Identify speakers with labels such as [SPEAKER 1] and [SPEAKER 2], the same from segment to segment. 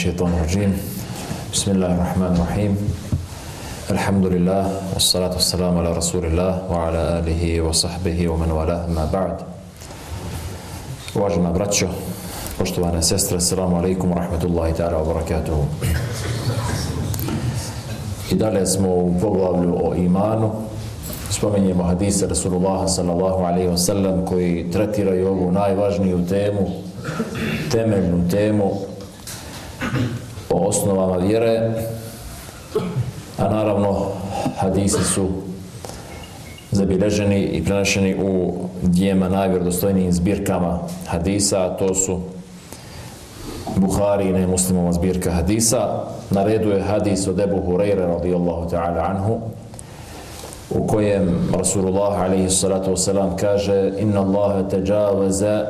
[SPEAKER 1] بالله من الشيطان الرجيم بسم الله الرحمن الرحيم الحمد لله والصلاة والسلام على رسول الله وعلى آله وصحبه ومن والاه ما بعد Uvažena braćo, poštovane sestre, assalamu alaikum wa rahmatullahi ta'ala wa barakatuhu. I dalje smo u poglavlju o imanu. Spomenjemo hadise Rasulullah sallallahu alaihi wa sallam koji tretiraju ovu najvažniju temu, temeljnu temu o osnovama vjere, a naravno hadisi su zabilježeni i prenašeni u djema najvjerodostojnijim zbirkama hadisa, a to su Buhari i nemuslimova zbirka hadisa. Na redu je hadis od Ebu Hureyre radijallahu ta'ala anhu, u kojem Rasulullah alaihi salatu wasalam kaže Inna Allahe teđavaza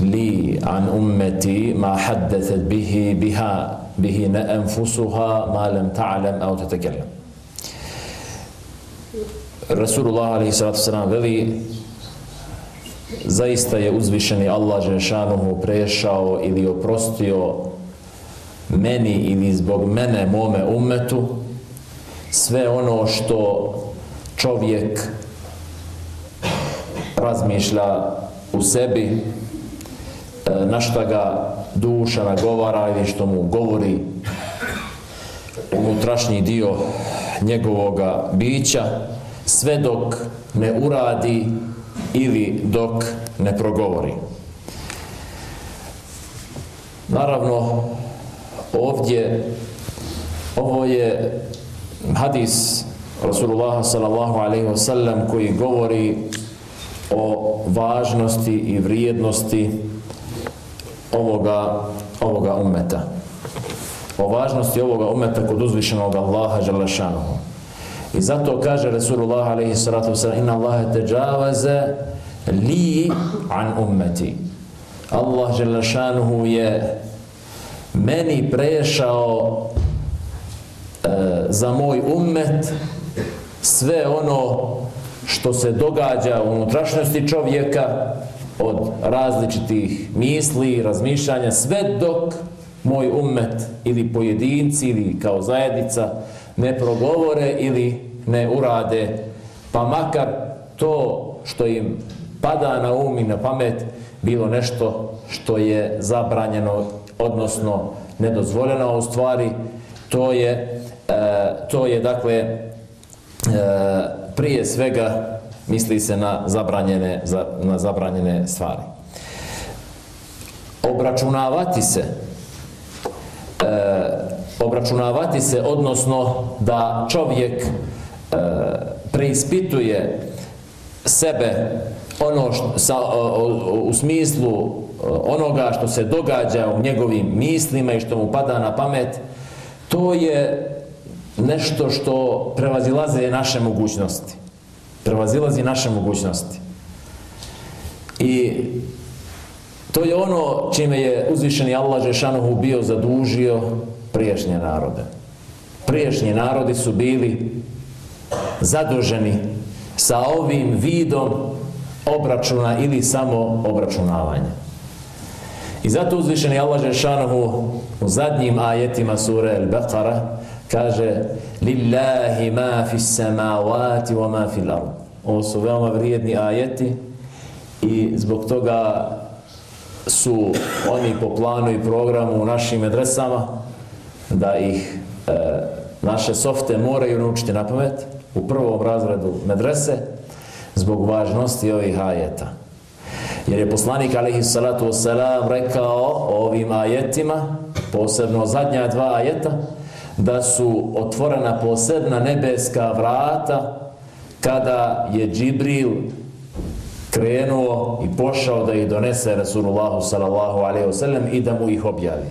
[SPEAKER 1] li an ummeti ma haddethet bihi biha bihi ne enfusuha ma lem ta'alem au tetekelem. Rasulullah alaihi salatu wasalam veli zaista je uzvišeni Allah Žešanuhu prešao ili oprostio meni ili zbog mene, mome ummetu sve ono što čovjek razmišlja u sebi, E, na šta ga duša nagovara ili što mu govori unutrašnji dio njegovoga bića, sve dok ne uradi ili dok ne progovori. Naravno, ovdje ovo je hadis Rasulullah sallallahu alaihi wa sallam koji govori o važnosti i vrijednosti ovoga, ovoga ummeta. O važnosti ovoga ummeta kod uzvišenog Allaha želešanuhu. I zato kaže Resulullah alaihi salatu wasalam inna Allahe teđavaze li an ummeti. Allah želešanuhu je meni prešao e, za moj ummet sve ono što se događa u unutrašnjosti čovjeka od različitih misli, razmišljanja, sve dok moj ummet ili pojedinci ili kao zajednica ne progovore ili ne urade, pa makar to što im pada na um i na pamet bilo nešto što je zabranjeno, odnosno nedozvoljeno u stvari, to je, e, to je dakle e, prije svega misli se na zabranjene, za, na zabranjene stvari. Obračunavati se e, obračunavati se, odnosno da čovjek e, preispituje sebe ono što, sa, o, u smislu e, onoga što se događa u njegovim mislima i što mu pada na pamet, to je nešto što prevazilaze naše mogućnosti. Prevazilazi naše mogućnosti. I to je ono čime je uzvišeni Allah Žešanohu bio zadužio priješnje narode. Priješnji narodi su bili zaduženi sa ovim vidom obračuna ili samo obračunavanja. I zato uzvišeni Allah Žešanohu u zadnjim ajetima sure El-Baqara kaže Lillahi ma fi samavati wa ma fi l'ard. Ovo su veoma vrijedni ajeti i zbog toga su oni po planu i programu u našim medresama da ih e, naše softe moraju naučiti na pamet u prvom razredu medrese zbog važnosti ovih ajeta. Jer je poslanik alaihi salatu wasalam rekao o ovim ajetima, posebno zadnja dva ajeta, da su otvorena posebna nebeska vrata kada je Džibril krenuo i pošao da ih donese Rasulullahu sallallahu alaihi wasallam i da mu ih objavi.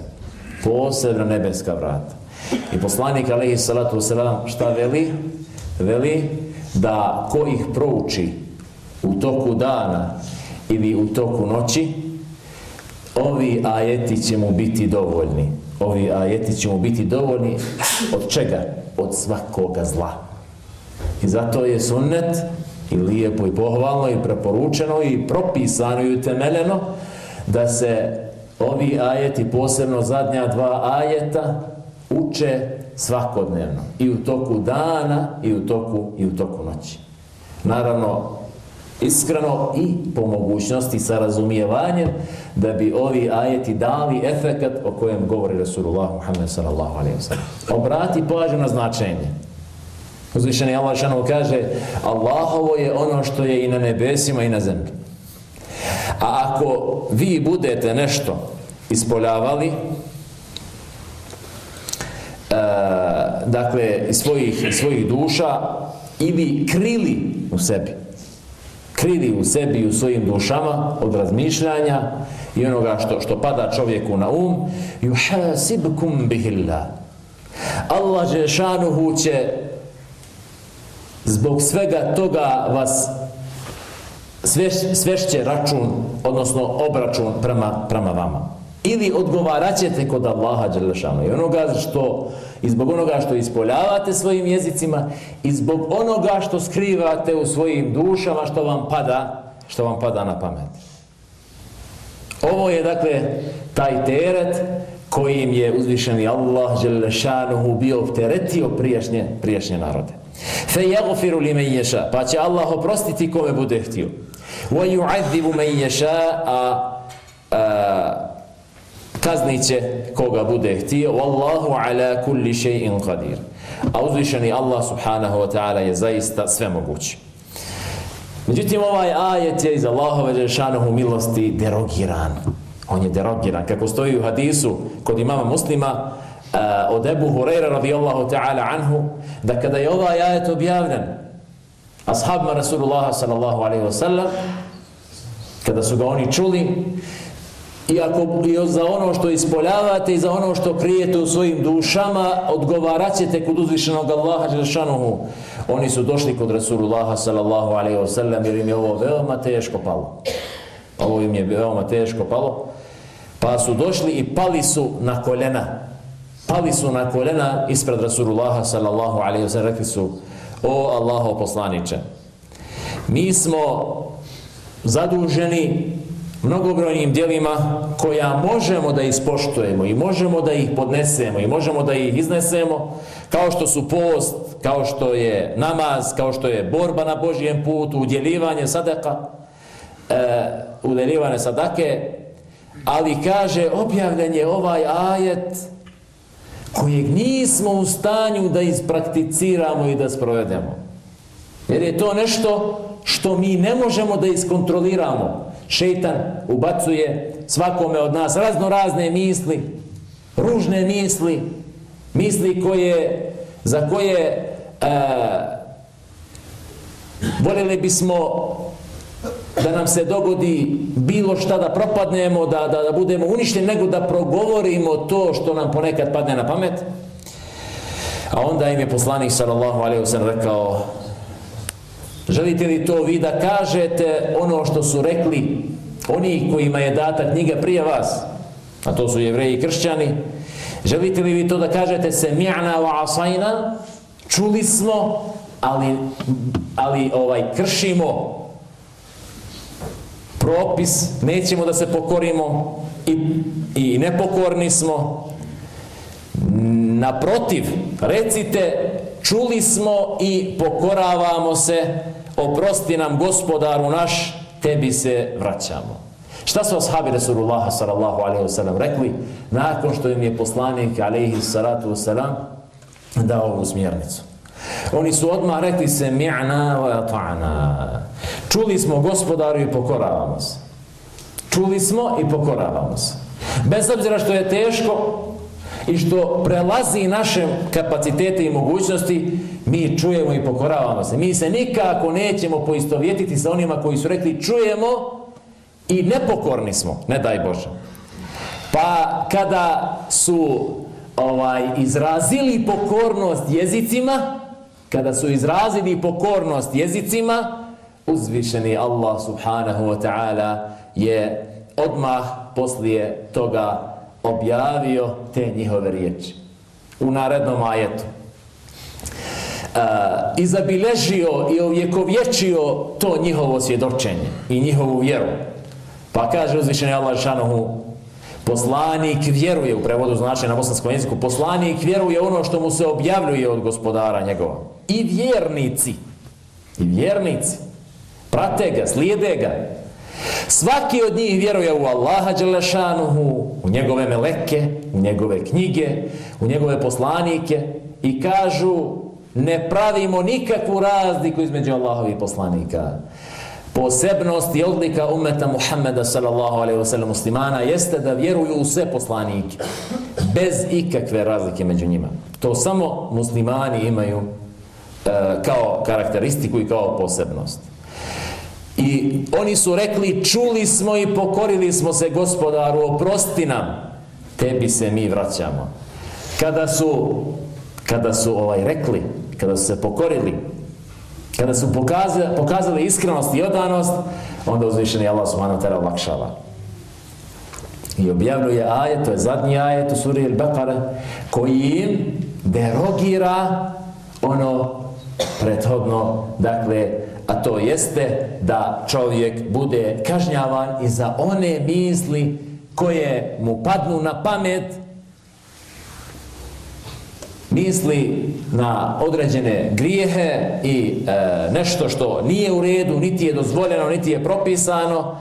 [SPEAKER 1] Posebna nebeska vrata. I poslanik alaihi salatu wasalam šta veli? Veli da ko ih prouči u toku dana ili u toku noći, ovi ajeti će mu biti dovoljni. Ovi ajeti će mu biti dovoljni od čega? Od svakoga zla. I zato je sunnet i lijepo i pohvalno i preporučeno i propisano i utemeljeno da se ovi ajeti, posebno zadnja dva ajeta, uče svakodnevno. I u toku dana, i u toku, i u toku noći. Naravno, iskreno i po mogućnosti sa razumijevanjem da bi ovi ajeti dali efekat o kojem govori Rasulullah Muhammed sallallahu alaihi wa sallam. Obrati pažnju na značenje. Uzvišeni Allah šanu kaže Allahovo je ono što je i na nebesima i na zemlji. A ako vi budete nešto ispoljavali, e, dakle, svojih, svojih duša ili krili u sebi, krili u sebi i u svojim dušama od razmišljanja i onoga što, što pada čovjeku na um, yuhasibkum bihillah. Allah Žešanuhu će zbog svega toga vas sveš, svešće račun, odnosno obračun prema, prema vama. Ili odgovarat ćete kod Allaha Đelešanu. I onoga što, i zbog onoga što ispoljavate svojim jezicima, i zbog onoga što skrivate u svojim dušama, što vam pada, što vam pada na pamet. Ovo je, dakle, taj teret kojim je uzvišeni Allah Đelešanu bio opteretio prijašnje, prijašnje narode. Fe jagfiru li men ješa, pa će Allah oprostiti kome bude htio. Wa yu'adhibu men yasha a, a kazniće koga bude htio. Wallahu ala kulli shay'in qadir. A uzvišeni Allah subhanahu wa ta'ala je zaista sve mogući. Međutim, ovaj ajet je iz Allahove žešanohu milosti derogiran. On je derogiran. Kako stoji u hadisu kod imama muslima, Eh, od Ebu Hureyra radijallahu ta'ala anhu, da kada je ovaj ajet objavljen, ashabima Rasulullah sallallahu alaihi wa sallam, kada su ga oni čuli, i ako i za ono što ispoljavate i za ono što krijete u svojim dušama, odgovarat ćete kod uzvišenog Allaha Đelšanuhu. Oni su došli kod Rasulullah sallallahu alaihi wa sallam, jer im je ovo veoma teško palo. Pa ovo im je veoma teško palo. Pa su došli i pali su na koljena pali su na kolena ispred Rasulullaha sallallahu alaihi wa sallam, rekli su, o Allaho poslaniče, mi smo zaduženi mnogobrojnim dijelima koja možemo da ispoštujemo i možemo da ih podnesemo i možemo da ih iznesemo kao što su post, kao što je namaz, kao što je borba na Božijem putu, udjeljivanje sadaka, e, udjelivanje sadake, ali kaže objavljen je ovaj ajet kojeg nismo u stanju da isprakticiramo i da sprovedemo. Jer je to nešto što mi ne možemo da iskontroliramo. Šeitan ubacuje svakome od nas razno razne misli, ružne misli, misli koje, za koje e, voljeli bismo da nam se dogodi bilo šta da propadnemo, da, da, da budemo uništeni, nego da progovorimo to što nam ponekad padne na pamet. A onda im je poslanik sallallahu alaihi wa rekao želite li to vi da kažete ono što su rekli oni kojima je data knjiga prije vas, a to su jevreji i kršćani, želite li vi to da kažete se mi'na wa asajna, čuli smo, ali, ali ovaj kršimo propis, nećemo da se pokorimo i, i nepokorni smo. Naprotiv, recite, čuli smo i pokoravamo se, oprosti nam gospodaru naš, tebi se vraćamo. Šta su ashabi Rasulullah sallallahu alaihi wa sallam rekli nakon što im je poslanik alaihi salatu wa sallam dao ovu smjernicu? Oni su odmah rekli se mi'na wa ta'na. Čuli smo gospodaru i pokoravamo se. Čuli smo i pokoravamo se. Bez obzira što je teško i što prelazi naše kapacitete i mogućnosti, mi čujemo i pokoravamo se. Mi se nikako nećemo poistovjetiti sa onima koji su rekli čujemo i nepokorni smo, ne daj Bože. Pa kada su ovaj izrazili pokornost jezicima, kada su izrazili pokornost jezicima, uzvišeni Allah subhanahu wa ta'ala je odmah poslije toga objavio te njihove riječi. U narednom ajetu. Uh, I zabilježio i ovjekovječio to njihovo svjedočenje i njihovu vjeru. Pa kaže uzvišeni Allah šanuhu Poslanik vjeruje, u prevodu znači na bosanskom jeziku, poslanik vjeruje ono što mu se objavljuje od gospodara njegova. I vjernici, i vjernici, prate ga, slijede ga. Svaki od njih vjeruje u Allaha Đelešanuhu, u njegove meleke, u njegove knjige, u njegove poslanike i kažu ne pravimo nikakvu razliku između Allahovi poslanika. Posebnost i odlika umeta Muhammeda sallallahu alaihi wasallam muslimana jeste da vjeruju u sve poslanike bez ikakve razlike među njima. To samo muslimani imaju e, kao karakteristiku i kao posebnost. I oni su rekli, čuli smo i pokorili smo se gospodaru, oprosti nam, tebi se mi vraćamo. Kada su, kada su ovaj rekli, kada su se pokorili, kada su pokazali, pokazali iskrenost i odanost, onda uzvišeni Allah subhanahu wa ta'ala olakšava. I objavljuje ajet, to je zadnji ajet u suri Al-Baqara, koji im derogira ono prethodno, dakle, a to jeste da čovjek bude kažnjavan i za one misli koje mu padnu na pamet misli na određene grijehe i e, nešto što nije u redu, niti je dozvoljeno, niti je propisano,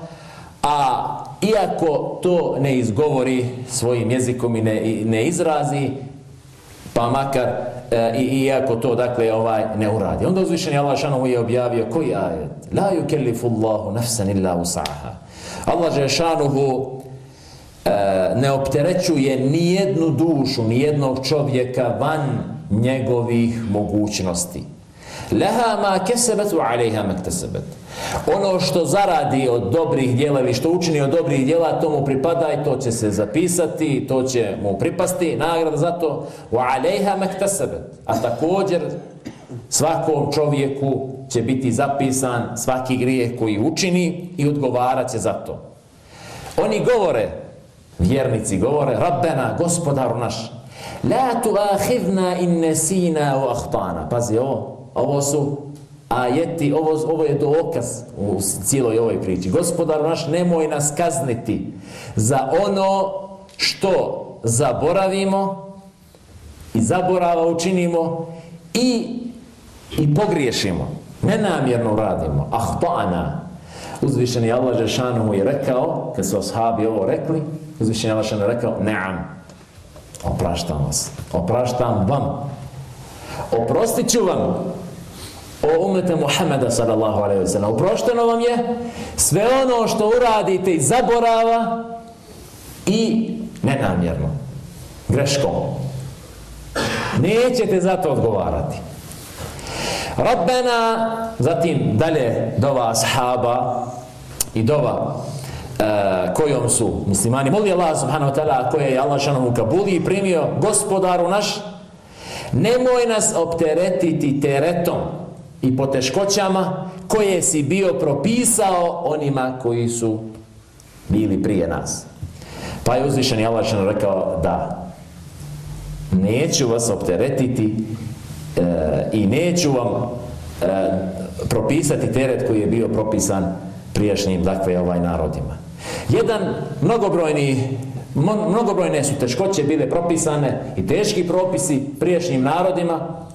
[SPEAKER 1] a iako to ne izgovori svojim jezikom i ne, ne izrazi, pa makar e, i iako to dakle ovaj ne uradi. Onda uzvišeni Allah šanovu je objavio koji ajet? La yukellifu Allahu nafsan illa usaha. Allah je e, ne opterećuje ni jednu dušu, ni jednog čovjeka van njegovih mogućnosti. Leha ma kesebet u alejha mektesebet. Ono što zaradi od dobrih djela ili što učini od dobrih djela, to mu pripada i to će se zapisati, to će mu pripasti, nagrada za to. U alejha. A također svakom čovjeku će biti zapisan svaki grijeh koji učini i odgovarat će za to. Oni govore, vjernici govore, Rabbena, gospodaru naš, La tu ahidna in nesina u ahtana. Pazi ovo, ovo su ajeti, ovo, ovo je dokaz u cijeloj ovoj priči. Gospodar naš, nemoj nas kazniti za ono što zaboravimo i zaborava učinimo i, i pogriješimo. Nenamjerno radimo. Ahtana. Uzvišeni Allah Žešanu mu je rekao, kad su ashabi ovo rekli, uzvišeni Allah Žešanu je rekao, neam, opraštam vas. Opraštam vam. Oprostit ću vam o umete Muhammeda sallallahu alaihi wa sallam. Uprošteno vam je sve ono što uradite i zaborava i nenamjerno. Greškom. Nećete za to odgovarati. Rabbena, zatim dalje dova ashaba i dova e, kojom su muslimani molili Allah subhanahu wa ta'ala koje je Allah šanom u Kabuli i primio gospodaru naš nemoj nas opteretiti teretom i poteškoćama koje si bio propisao onima koji su bili prije nas pa je uzvišen Allah rekao da neću vas opteretiti e, i neću vam e, propisati teret koji je bio propisan prijašnjim dakle ovaj narodima Jedan mnogobrojni mnogobrojne su teškoće bile propisane i teški propisi prijašnjim narodima.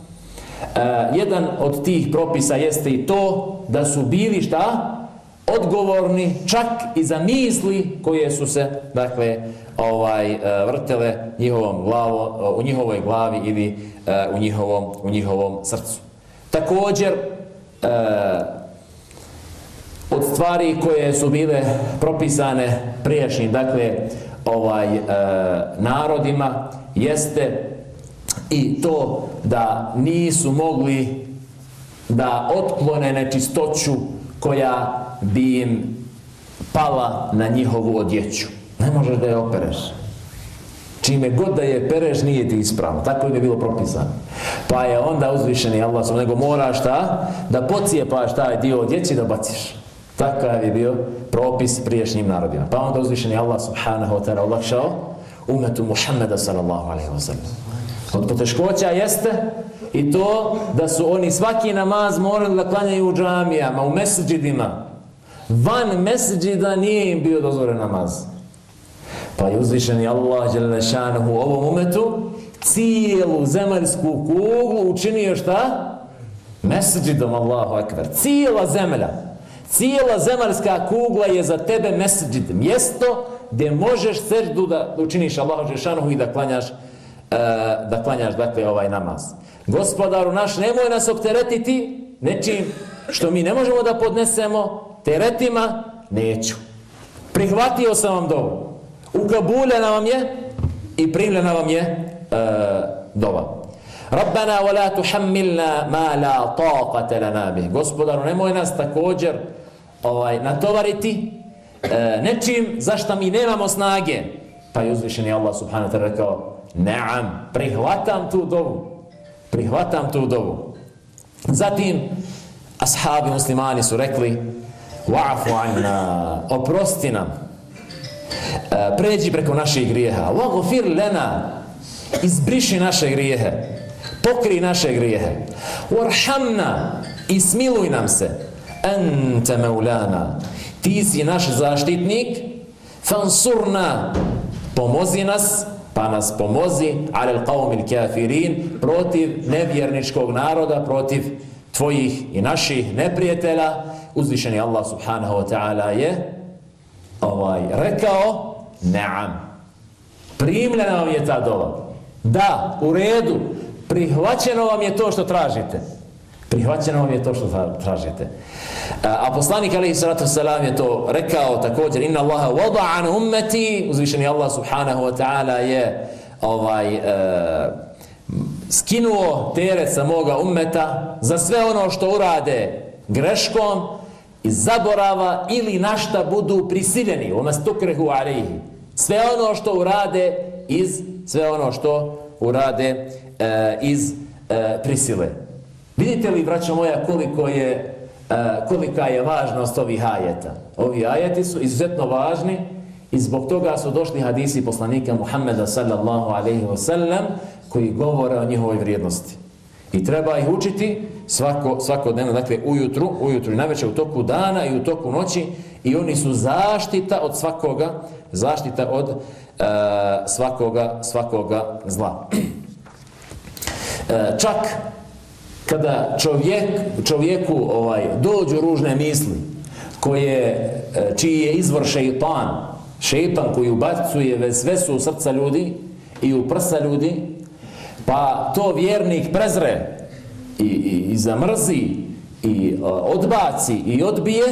[SPEAKER 1] E, jedan od tih propisa jeste i to da su bili šta? odgovorni čak i za misli koje su se dakle ovaj eh, vrtele njihovom glavo, eh, u njihovoj glavi ili e, u njihovom u njihovom srcu. Također e, od stvari koje su bile propisane prijašnjim, dakle, ovaj e, narodima, jeste i to da nisu mogli da otklone nečistoću koja bi im pala na njihovu odjeću. Ne možeš da je opereš. Čime god da je pereš, nije ti ispravno. Tako je bilo propisano. Pa je onda uzvišeni Allah, nego moraš šta? Da pocijepaš taj dio odjeći da baciš. Takav je bio propis priješnjim narodima. Pa onda uzvišeni Allah subhanahu wa ta'ala olakšao umetu Muhammeda sallallahu alaihi wa sallam. Od poteškoća jeste i to da su oni svaki namaz morali da klanjaju u džamijama, u meseđidima. Van meseđida nije im bio dozvoren namaz. Pa je uzvišeni Allah Đelešanuhu u ovom umetu cijelu zemaljsku kuglu učinio šta? Meseđidom Allahu Akbar. Cijela zemlja. Cijela zemaljska kugla je za tebe meseđid. Mjesto gdje možeš seždu da učiniš Allahu Đelešanuhu i da klanjaš e, da klanjaš dakle ovaj namaz. Gospodaru naš, nemoj nas opteretiti nečim što mi ne možemo da podnesemo teretima, neću. Prihvatio sam vam dovu. Ukabuljena vam je i primljena vam je e, dova. Rabbana wa la tuhammilna ma la taqata lana bih. Gospodaru, nemoj nas također ovaj, natovariti e, nečim zašto mi nemamo snage. Pa je uzvišeni Allah subhanahu wa ta'ala rekao Naam, prihvatam tu dovu. Prihvatam tu dovu. Zatim, ashabi muslimani su rekli Wa'afu anna, oprosti nam. E, pređi preko naših grijeha. Wagfir lena, izbriši naše grijehe. Pokri naše grijehe. Warhamna, ismiluj nam se. Ente meulana, ti si naš zaštitnik. Fansurna, pomozi nas pa nas pomozi alel qawmil kafirin protiv nevjerničkog naroda protiv tvojih i naših neprijatelja. Uzvišeni Allah subhanahu wa ta'ala je ovaj rekao na'am. Primljena vam je ta dova da, u redu. Prihvaćeno vam je to što tražite prihvaćeno vam je to što tražite. A poslanik alaihi salatu salam je to rekao također inna Allaha wada'an ummeti uzvišeni Allah subhanahu wa ta'ala je ovaj uh, skinuo teret sa moga ummeta za sve ono što urade greškom i zaborava ili našta budu prisiljeni. U mastukrehu alaihi sve ono što urade iz sve ono što urade uh, iz uh, prisile vidite li braćo moja koliko je e, kolika je važnost ovih ajeta. Ovi ajeti su izuzetno važni i zbog toga su došli hadisi poslanika Muhammeda sallallahu alaihi wa sallam koji govore o njihovoj vrijednosti. I treba ih učiti svako, svako dnevno, dakle ujutru, ujutru i najveće u toku dana i u toku noći i oni su zaštita od svakoga, zaštita od e, svakoga, svakoga zla. E, čak kada čovjek, čovjeku ovaj dođu ružne misli koje e, čiji je izvor šejtan šejtan koji ubacuje sve su u srca ljudi i u prsa ljudi pa to vjernik prezre i, i, i zamrzi i uh, odbaci i odbije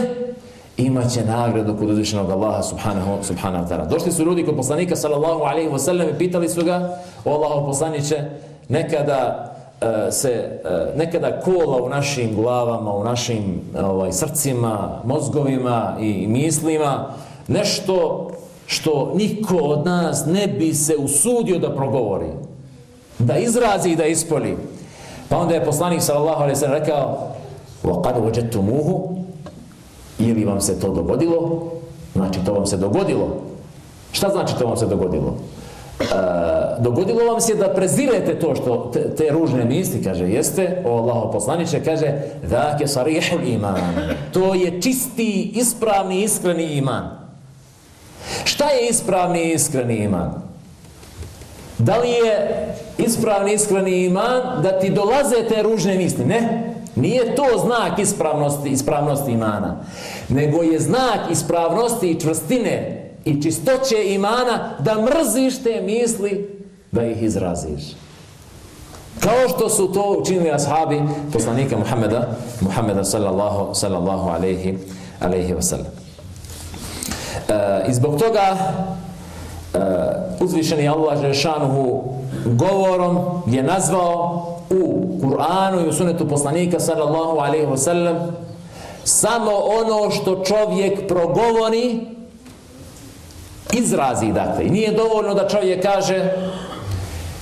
[SPEAKER 1] imaće nagradu kod uzvišenog Allaha subhanahu, subhanahu ta'ala. Došli su ljudi kod poslanika sallallahu alaihi wa sallam i pitali su ga o Allaho poslaniće nekada E, se e, nekada kola u našim glavama, u našim e, ovaj, srcima, mozgovima i mislima, nešto što niko od nas ne bi se usudio da progovori, da izrazi i da ispoli. Pa onda je poslanik sallallahu alejhi ve sellem rekao: "Wa qad wajadtumuhu" ili vam se to dogodilo? Znači to vam se dogodilo. Šta znači to vam se dogodilo? E, dogodilo vam se da prezirete to što te, te ružne misli, kaže, jeste, o Allaho poslaniče, kaže, dak je sarihul iman. To je čisti, ispravni, iskreni iman. Šta je ispravni, iskreni iman? Da li je ispravni, iskreni iman da ti dolaze te ružne misli? Ne. Nije to znak ispravnosti, ispravnosti imana. Nego je znak ispravnosti i čvrstine i čistoće imana da mrziš te misli da ih izraziš. Kao što su to učinili ashabi poslanika Muhammeda, Muhammeda sallallahu, sallallahu alaihi, alaihi wa sallam. E, I zbog toga e, uzvišeni Allah Žešanuhu govorom je nazvao u Kur'anu i u sunetu poslanika sallallahu alaihi wa sallam samo ono što čovjek progovori izrazi dakle. I nije dovoljno da čovjek kaže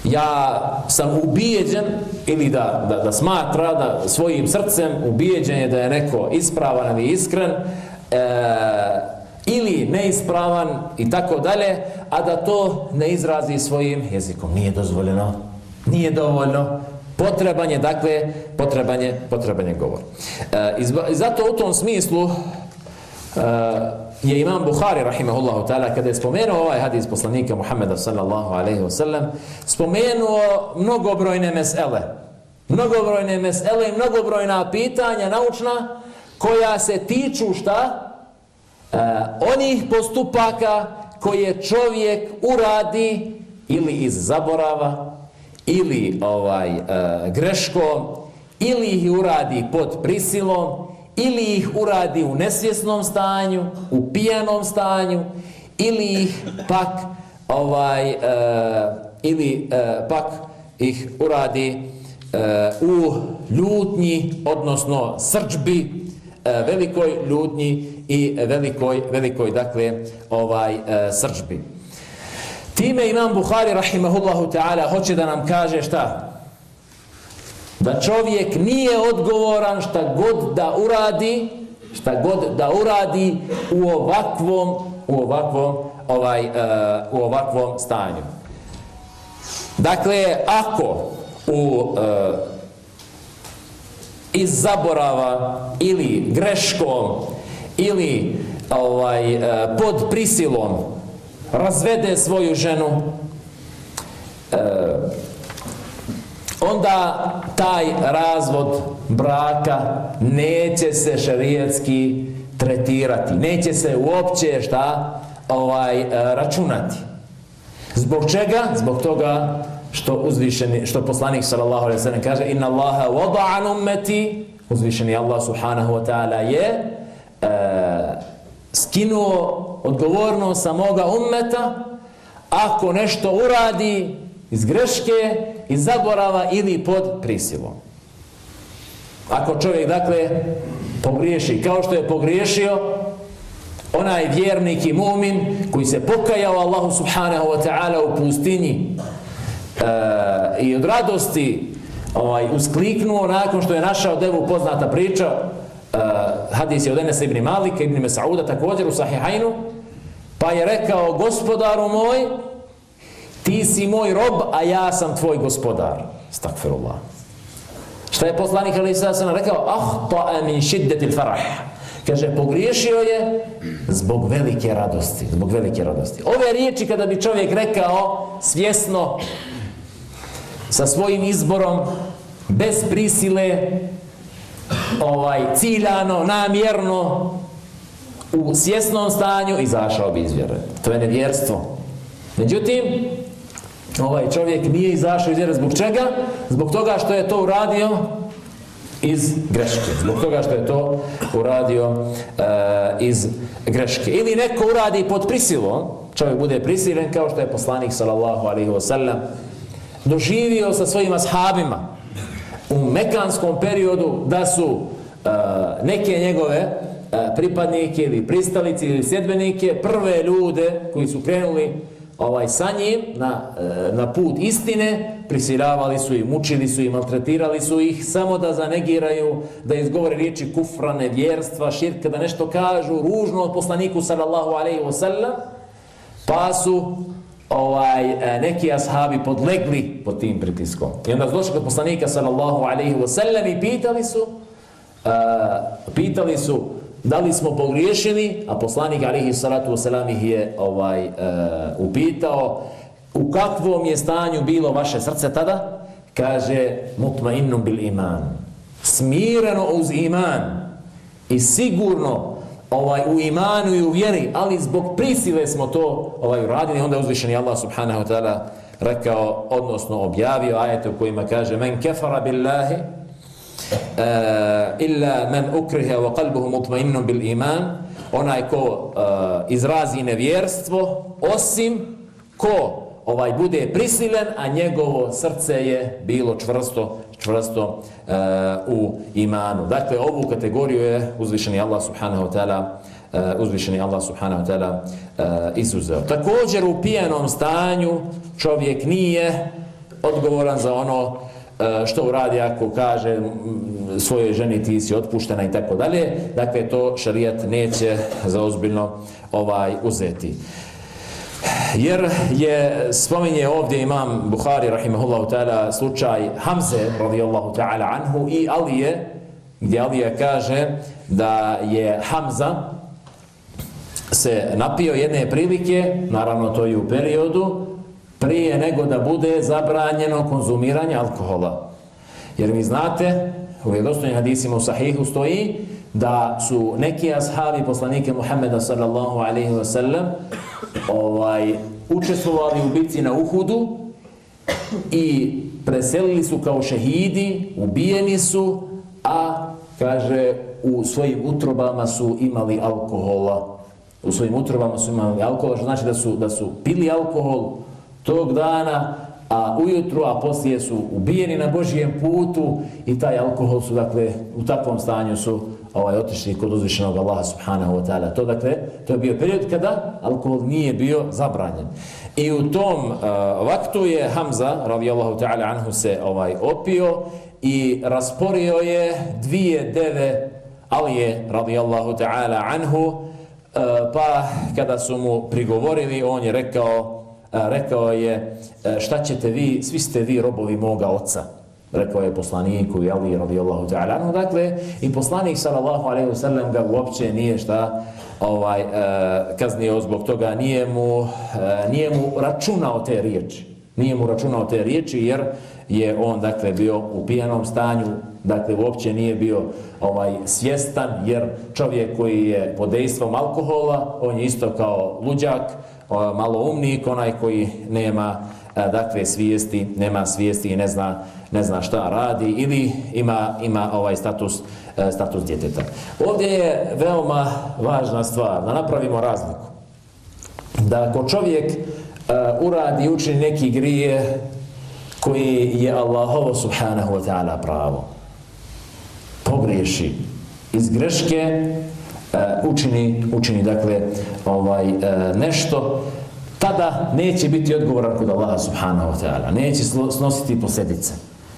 [SPEAKER 1] ja sam ubijeđen ili da, da, da smatra da svojim srcem ubijeđen je da je neko ispravan ili iskren e, ili neispravan i tako dalje a da to ne izrazi svojim jezikom. Nije dozvoljeno. Nije dovoljno. Potreban je dakle potreban je, potreban je govor. E, i zato u tom smislu Eh, je imam Buhari rahimahullahu ta'ala kada je spomenuo ovaj hadis poslanika Muhammeda sallallahu alaihi wa sallam spomenuo mnogobrojne mesele mnogobrojne mesele i mnogobrojna pitanja naučna koja se tiču šta? E, onih postupaka koje čovjek uradi ili iz zaborava ili ovaj e, greškom ili ih uradi pod prisilom ili ih uradi u nesvjesnom stanju, u pijanom stanju ili ih pak ovaj e, ili e, pak ih uradi e, u ljutnji, odnosno srđbi, e, velikoj ljutnji i velikoj, velikoj dakle, ovaj e, srđbi. Time Imam Buhari, rahimahullahu ta'ala, hoće da nam kaže šta? Da čovjek nije odgovoran šta god da uradi, šta god da uradi u ovakvom, u ovakvom, ovaj, uh, u ovakvom stanju. Dakle, ako u uh, iz zaborava ili greškom ili ovaj uh, pod prisilom razvede svoju ženu uh, onda taj razvod braka neće se šerijetski tretirati. Neće se uopće šta ovaj e, računati. Zbog čega? Zbog toga što uzvišeni što poslanik sallallahu alejhi ve sellem kaže inna Allaha wada'a ummati. Uzvišeni Allah subhanahu wa ta'ala je uh, skinuo odgovornost samoga ummeta. Ako nešto uradi iz greške iz zaborava ili pod prisilom. Ako čovjek dakle pogriješi kao što je pogriješio onaj vjernik i mumin koji se pokajao Allahu subhanahu wa ta'ala u pustinji e, i od radosti ovaj, uskliknuo nakon što je našao devu poznata priča e, hadis je od Enes ibn Malika ibn Mesauda također u Sahihajnu pa je rekao gospodaru moj ti si moj rob a ja sam tvoj gospodar. Stakfirullah. Šta je poslanik ali sam rekao? Ah ta min šiddetil farah. Kaže pogriješio je zbog velike radosti zbog velike radosti. Ove riječi kada bi čovjek rekao svjesno sa svojim izborom bez prisile ovaj ciljano, namjerno u svjesnom stanju izašao bi iz vjere. To je nevjerstvo. Međutim, ovaj čovjek nije izašao iz vjere zbog čega? Zbog toga što je to uradio iz greške. Zbog toga što je to uradio e, iz greške. Ili neko uradi pod prisilom, čovjek bude prisilen kao što je poslanik sallallahu alaihi wa sallam doživio sa svojim ashabima u mekanskom periodu da su e, neke njegove e, pripadnike ili pristalice ili sjedbenike, prve ljude koji su krenuli ovaj sa njim na, e, na put istine, prisiravali su i mučili su i maltretirali su ih samo da zanegiraju, da izgovore riječi kufrane, vjerstva, širke, da nešto kažu ružno od poslaniku sallallahu alaihi wa sallam, pa su ovaj, e, neki ashabi podlegli pod tim pritiskom. I onda došli kod poslanika sallallahu alaihi wa sallam i pitali su, uh, pitali su da li smo pogriješeni, a poslanik alaihi salatu wa ih je ovaj, e, upitao u kakvom je stanju bilo vaše srce tada, kaže mutma innum bil iman. Smireno uz iman. I sigurno ovaj u imanu i u vjeri, ali zbog prisile smo to ovaj uradili, onda je uzvišeni Allah subhanahu wa ta'ala rekao, odnosno objavio ajete u kojima kaže men kefara billahi Eh, illa men ukriha wa qalbuhu mutmainnun bil iman onaj ko uh, izrazi nevjerstvo osim ko ovaj bude prisilen a njegovo srce je bilo čvrsto čvrsto uh, u imanu. Dakle, ovu kategoriju je uzvišeni Allah subhanahu wa ta'ala uh, uzvišeni Allah subhanahu wa ta'ala uh, izuzeo. Također u pijenom stanju čovjek nije odgovoran za ono uh, Eh, što uradi ako kaže svojoj ženi ti si otpuštena i tako dalje. Dakle, to šarijat neće za ozbiljno ovaj uzeti. Jer je spominje ovdje imam Buhari rahimahullahu ta'ala slučaj Hamze radijallahu ta'ala anhu i Alije gdje Alija kaže da je Hamza se napio jedne prilike, naravno to je u periodu, prije nego da bude zabranjeno konzumiranje alkohola. Jer vi znate, u vjedostojnim hadisima u sahihu stoji, da su neki ashabi poslanike Muhammeda sallallahu alaihi wa sallam ovaj, učestvovali u bitci na Uhudu i preselili su kao šehidi, ubijeni su, a kaže u svojim utrobama su imali alkohola. U svojim utrobama su imali alkohola, što znači da su, da su pili alkohol tog dana, a ujutru, a poslije su ubijeni na Božijem putu i taj alkohol su, dakle, u takvom stanju su ovaj, otišli kod uzvišenog Allaha subhanahu wa ta'ala. To, dakle, to je bio period kada alkohol nije bio zabranjen. I u tom uh, vaktu je Hamza, radijallahu ta'ala anhu, se ovaj opio i rasporio je dvije deve Alije, radijallahu ta'ala anhu, uh, pa kada su mu prigovorili, on je rekao, rekao je, e, šta ćete vi, svi ste vi robovi moga oca rekao je poslaniku i Ali radijallahu ta'ala. No, dakle i poslanik sallallahu alejhi wasallam ga uopće nije šta ovaj e, kaznio zbog toga nije mu e, nije mu računao te riječi. Nije mu računao te riječi jer je on dakle bio u pijanom stanju dakle uopće nije bio ovaj svjestan jer čovjek koji je pod dejstvom alkohola on je isto kao luđak Pa malo umnik onaj koji nema dakle svijesti nema svijesti i ne zna ne zna šta radi ili ima ima ovaj status e, status djeteta. Ovdje je veoma važna stvar da napravimo razliku. Da ako čovjek uh, uradi i učini neki grije koji je Allahovo subhanahu wa ta'ala pravo pogriješi iz greške E, učini, učini dakle ovaj e, nešto tada neće biti odgovoran kod Allaha subhanahu wa ta'ala neće snositi posljedice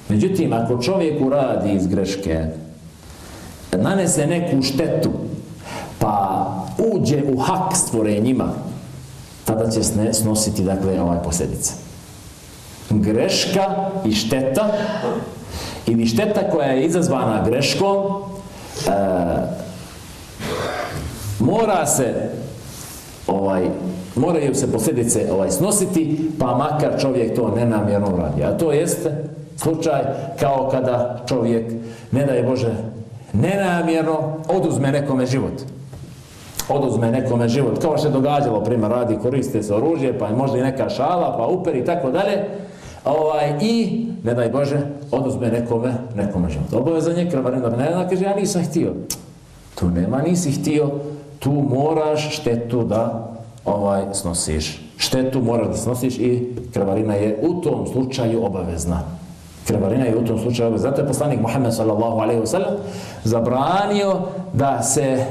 [SPEAKER 1] Međutim, ako čovjek uradi iz greške, nanese neku štetu, pa uđe u hak stvorenjima, tada će snositi dakle, ovaj posljedice. Greška i šteta, ili šteta koja je izazvana greškom, e, mora se ovaj moraju se posljedice ovaj snositi pa makar čovjek to nenamjerno radi a to jeste slučaj kao kada čovjek, ne daj Bože, nenamjerno oduzme nekome život. Oduzme nekome život. Kao što je događalo, prima radi, koriste se oružje, pa je možda i neka šala, pa uperi i tako dalje. Ovaj, I, ne daj Bože, oduzme nekome, nekome život. Obavezan je krvarina, ne da kaže, ja nisam htio. Tu nema, nisi htio, tu moraš štetu da ovaj snosiš. Štetu moraš da snosiš i krvarina je u tom slučaju obavezna. Krvarina je u tom slučaju zato je poslanik Muhammed sallallahu alaihi wasallam zabranio da se e,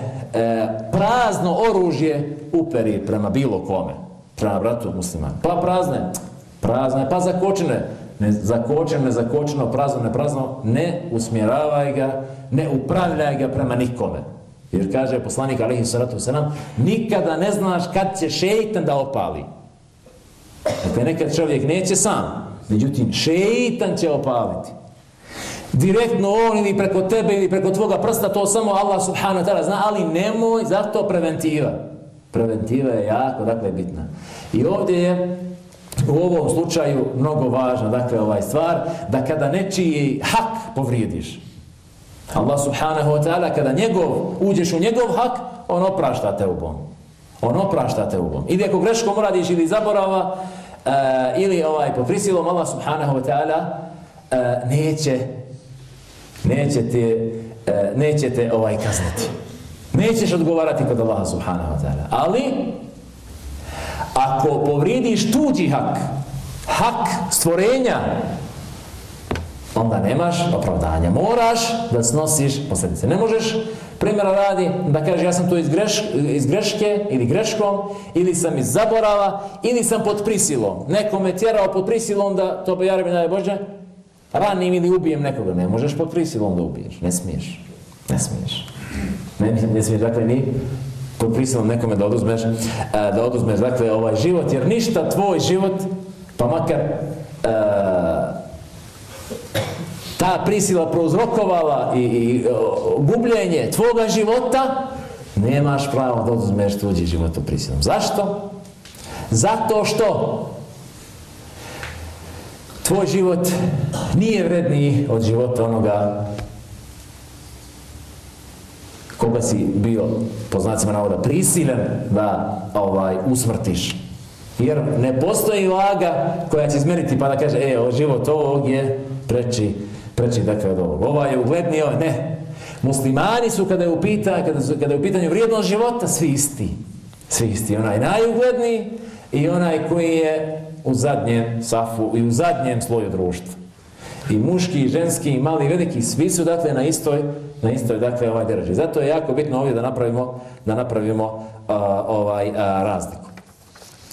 [SPEAKER 1] prazno oružje uperi prema bilo kome. Prema bratu muslimana pa prazne prazne pa zakočene ne zakočene ne zakočeno prazno ne prazno ne usmjeravaj ga ne upravljaj ga prema nikome jer kaže poslanik alejhi salatu selam nikada ne znaš kad će šejtan da opali Dakle, nekad čovjek neće sam, Međutim, šeitan će opaliti. Direktno on ili preko tebe ili preko tvoga prsta, to samo Allah subhanahu wa ta'ala zna, ali nemoj, zato preventiva. Preventiva je jako, dakle, bitna. I ovdje je u ovom slučaju mnogo važna, dakle, ovaj stvar, da kada nečiji hak povrijediš, Allah subhanahu wa ta'ala, kada njegov, uđeš u njegov hak, on oprašta te ubom. On oprašta te ubom. Ili ako greškom uradiš ili zaborava, uh, ili ovaj po prisilom Allah subhanahu wa ta'ala uh, neće neće te uh, neće te ovaj kazniti nećeš odgovarati kod Allaha subhanahu wa ta'ala ali ako povridiš tuđi hak hak stvorenja onda nemaš opravdanja. Moraš da snosiš posljedice. Ne možeš. Primjera radi da kaže ja sam to iz, greš, iz greške ili greškom ili sam iz zaborava ili sam pod prisilom. Neko me tjerao pod prisilom da to bejare mi daje Bože. Ranim ili ubijem nekoga. Ne možeš pod prisilom da ubiješ. Ne smiješ. Ne smiješ. Ne, ne smiješ. Dakle ni pod prisilom nekome da oduzmeš e, da oduzmeš dakle ovaj život jer ništa tvoj život pa makar uh, ta prisila prouzrokovala i, i gubljenje tvoga života, nemaš pravo da oduzmeš tuđi život u prisilom. Zašto? Zato što tvoj život nije vredniji od života onoga koga si bio, po znacima navoda, prisilen da ovaj usmrtiš. Jer ne postoji vaga koja će izmeriti pa da kaže, e, o život ovog je preči, preći dakle od ovog. Ova je ugledniji, ovaj, ne. Muslimani su kada je u, pita, kada su, kada je u pitanju vrijednost života, svi isti. Svi isti. Onaj najugledniji i onaj koji je u zadnjem safu i u zadnjem sloju društva. I muški, i ženski, i mali, i veliki, svi su dakle na istoj, na istoj dakle ovaj dereži. Zato je jako bitno ovdje da napravimo, da napravimo uh, ovaj uh, razliku.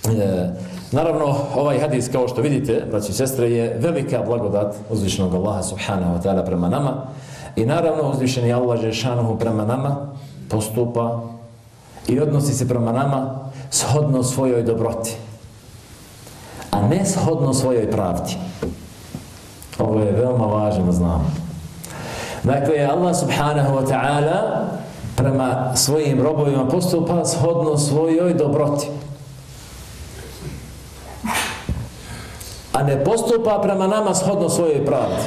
[SPEAKER 1] E, naravno, ovaj hadis, kao što vidite, braći i sestre, je velika blagodat uzvišenog Allaha subhanahu wa ta'ala prema nama. I naravno, uzvišeni Allah Žešanuhu prema nama postupa i odnosi se prema nama shodno svojoj dobroti, a ne shodno svojoj pravdi. Ovo je veoma važno da znamo. Dakle, Allah subhanahu wa ta'ala prema svojim robovima postupa shodno svojoj dobroti. A ne postupa prema nama shodno svojoj pravdi.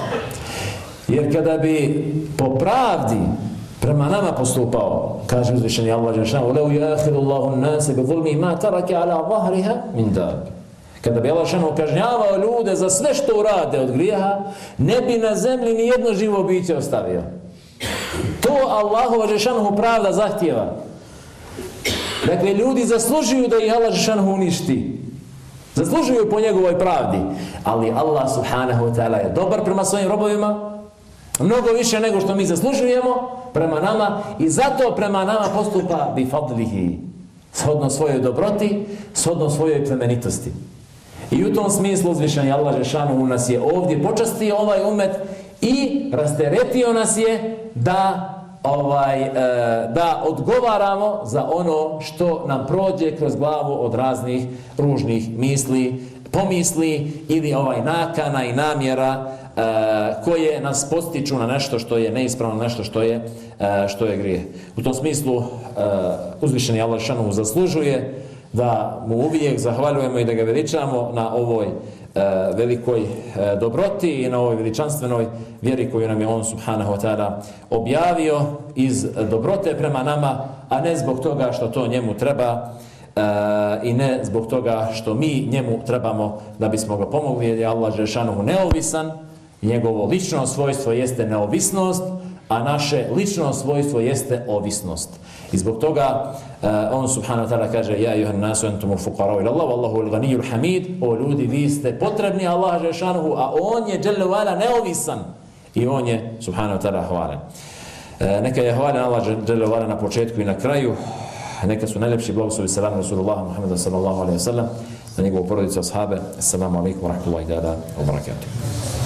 [SPEAKER 1] Jer kada bi po pravdi prema nama postupao, kaže uzvišeni Allah Žešanu, لَوْ يَأْخِذُ اللَّهُ النَّاسِ بِظُلْمِ مَا تَرَكِ عَلَى ظَهْرِهَا مِنْ دَابِ Kada bi Allah Žešanu kažnjavao ljude za sve što urade od grijeha, ne bi na zemlji ni jedno živo biće ostavio. To Allahova Žešanu pravda zahtjeva. Dakle, ljudi zaslužuju da ih Allah Žešanu uništi. Zaslužuju po njegovoj pravdi. Ali Allah subhanahu wa ta'ala je dobar prema svojim robovima, Mnogo više nego što mi zaslužujemo prema nama i zato prema nama postupa bi fadlihi shodno svojoj dobroti, shodno svojoj plemenitosti. I u tom smislu uzvišen je Allah Žešanu u nas je ovdje počastio ovaj umet i rasteretio nas je da ovaj e, da odgovaramo za ono što nam prođe kroz glavu od raznih ružnih misli, pomisli ili ovaj nakana i namjera E, koje nas postiču na nešto što je neispravno, nešto što je, e, što je grije. U tom smislu e, uzvišeni Allah šanu zaslužuje da mu uvijek zahvaljujemo i da ga veličamo na ovoj E, velikoj e, dobroti i na ovoj veličanstvenoj vjeri koju nam je on subhanahu wa ta'ala objavio iz dobrote prema nama, a ne zbog toga što to njemu treba e, i ne zbog toga što mi njemu trebamo da bismo ga pomogli jer je Allah Žešanohu neovisan Njegovo lično svojstvo jeste neovisnost, a naše lično svojstvo jeste ovisnost. I zbog toga uh, on subhanahu wa ta'ala kaže ja juhan nasu entumu fuqarao ila Allah, Allahu il hamid, o ljudi, vi ste potrebni Allah žešanuhu, a on je dželjavala neovisan. I on je subhanahu wa ta'ala hvalen. Uh, neka je hvalen Allah dželjavala na početku i na kraju. Neka su najljepši blagoslovi salam Rasulullah Muhammeda sallallahu alaihi wa sallam na njegovu porodicu ashabe. Assalamu alaikum wa rahmatullahi wa barakatuh.